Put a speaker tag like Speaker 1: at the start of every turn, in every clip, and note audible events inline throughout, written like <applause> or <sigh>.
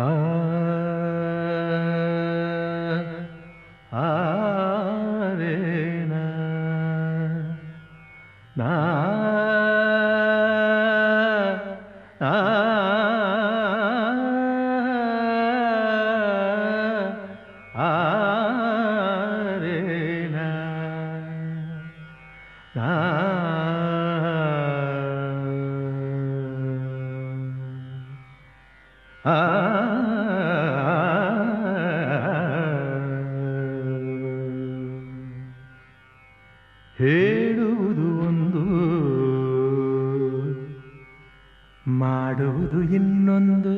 Speaker 1: Ah ಹೇಳುವುದು ಒಂದು. ಮಾಡುವುದು ಇನ್ನೊಂದು.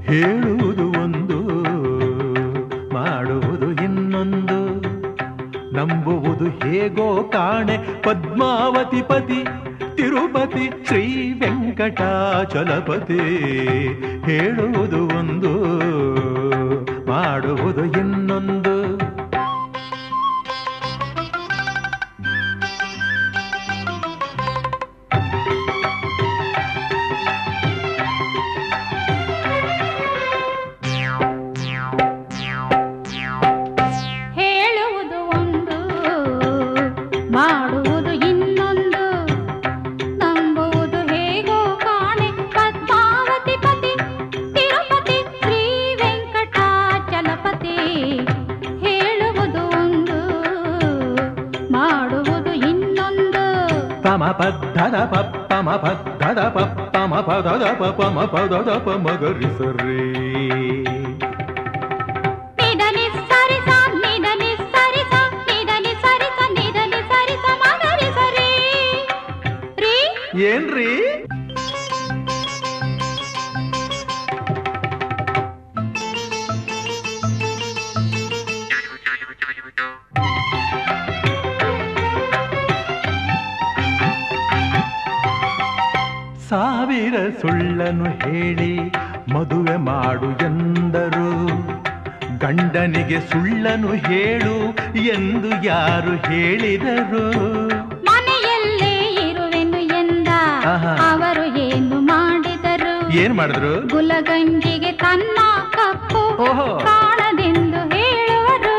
Speaker 1: ಹೇಳುವುದು ಒಂದು. ಮಾಡುವುದು ಇನ್ನೊಂದು. ನಂಬುವುದು ಹೇಗೋ ಕಾಣೆ ಪದ್ಮಾವತಿ ಪತಿ ತಿರುಪತಿ ಶ್ರೀ ವೆಂಕಟಾಚಲಪತಿ ಹೇಳುವುದು ಒಂದು ಮಾಡುವುದು ಇನ್ನೊಂದು.
Speaker 2: ನಿಧನಿ ಸರಿಸ ನಿಧನಿ ಸರಿಸ ನಿಧನಿ ಸರಿಸ ನಿಧನಿ ಸರಿಸ ಮಗರಿ ಸರಿ ರೀ
Speaker 1: ಏನ್ರಿ ಸಾವಿರ ಸುಳ್ಳನು ಹೇಳಿ ಮದುವೆ ಮಾಡು ಎಂದರು. ಗಂಡನಿಗೆ ಸುಳ್ಳನು ಹೇಳು ಎಂದು ಯಾರು ಹೇಳಿದರು.
Speaker 2: ಮನೆಯಲ್ಲೇ ಇರುವೆನು ಎಂದ ಅವರು ಏನು ಮಾಡಿದರು?
Speaker 1: ಏನ್ ಮಾಡಿದ್ರು?
Speaker 2: ಗುಲಗಂಜಿಗೆ ತನ್ನ ಕಪ್ಪು. ಕಾಣದೆಂದು ಹೇಳುವರು.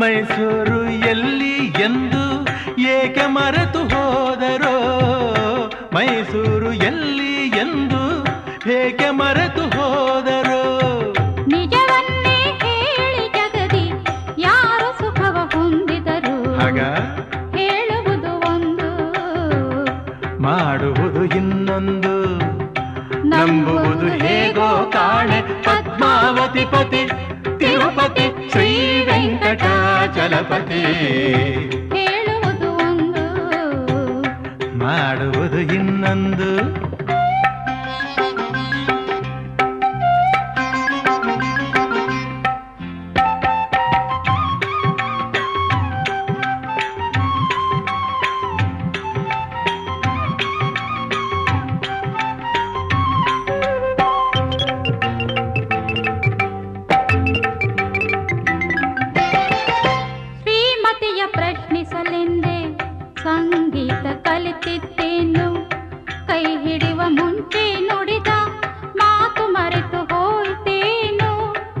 Speaker 1: ಮೈಸೂರು ಎಲ್ಲಿ ಎಂದು ಏಕೆ ಮರೆತು ಹೋದರು? ಮೈಸೂರು ಮಾಡುವುದು ಇನ್ನೊಂದು. ನಂಬುವುದು ಹೇಗೋ ಕಾಣೆ ಪದ್ಮಾವತಿ ಪತಿ ತಿರುಪತಿ ಶ್ರೀ ವೆಂಕಟಾಚಲಪತಿ.
Speaker 2: ಹೇಳುವುದು ಒಂದು.
Speaker 1: ಮಾಡುವುದು ಇನ್ನೊಂದು.
Speaker 2: ಕಲಿತಿದ್ದೇನು ಕೈ ಹಿಡಿಯುವ ಮುಂಚೆ ನುಡಿದ ಮಾತು ಮರೆತು ಹೋಯ್ತೇನು?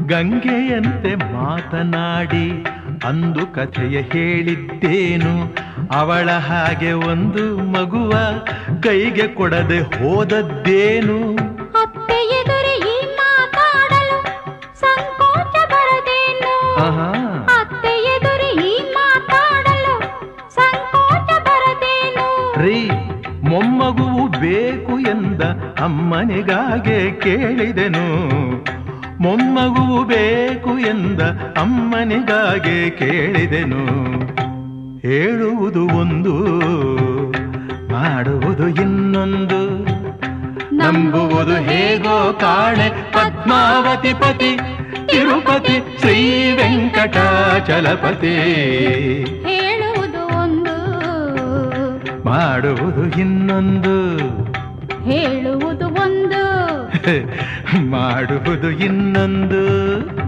Speaker 1: ಗಂಗೆಯಂತೆ ಮಾತನಾಡಿ ಅಂದು ಕಥೆಯ ಹೇಳಿದ್ದೇನು? ಅವಳ ಹಾಗೆ ಒಂದು ಮಗುವ ಕೈಗೆ ಕೊಡದೆ ಹೋದದ್ದೇನು? ಅಮ್ಮನಿಗಾಗೆ ಕೇಳಿದೆನು. ಮೊಮ್ಮಗುವು ಬೇಕು ಎಂದ ಅಮ್ಮನಿಗಾಗೆ ಕೇಳಿದೆನು. ಹೇಳುವುದು ಒಂದು ಮಾಡುವುದು ಇನ್ನೊಂದು. ನಂಬುವುದು ಹೇಗೋ ಕಾಣೆ ಪದ್ಮಾವತಿ ಪತಿ ತಿರುಪತಿ ಶ್ರೀ ವೆಂಕಟಾಚಲಪತಿ.
Speaker 2: ಹೇಳುವುದು ಒಂದು.
Speaker 1: ಮಾಡುವುದು ಇನ್ನೊಂದು.
Speaker 2: ಹೇಳುವುದು ಒಂದು. <laughs>
Speaker 1: ಮಾಡುವುದು ಇನ್ನೊಂದು.